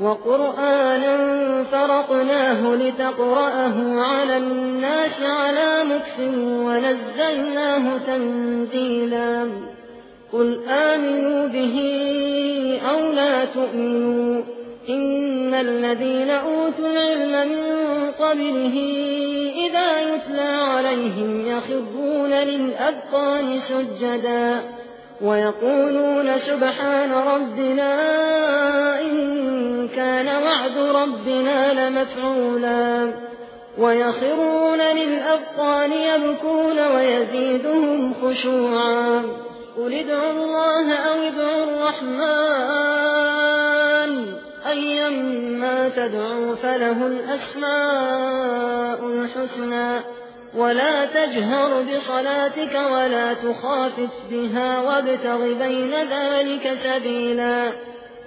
وقرآنا فرقناه لتقرأه على الناس على مكث ونزلناه تنزيلا. قل آمنوا به أو لا تؤمنوا إن الذين أوتوا العلم من قبله إذا يتلى عليهم يخرون للأذقان سجدا ويقولون سبحان ربنا وعد ربنا لمفعولا ويخرون للأذقان يبكون ويزيدهم خشوعا قل ادعوا الله أو ادعوا الرحمن أيما تدعوا فله الأسماء الحسنى ولا تجهر بصلاتك ولا تخافت بها وابتغ بين ذلك سبيلا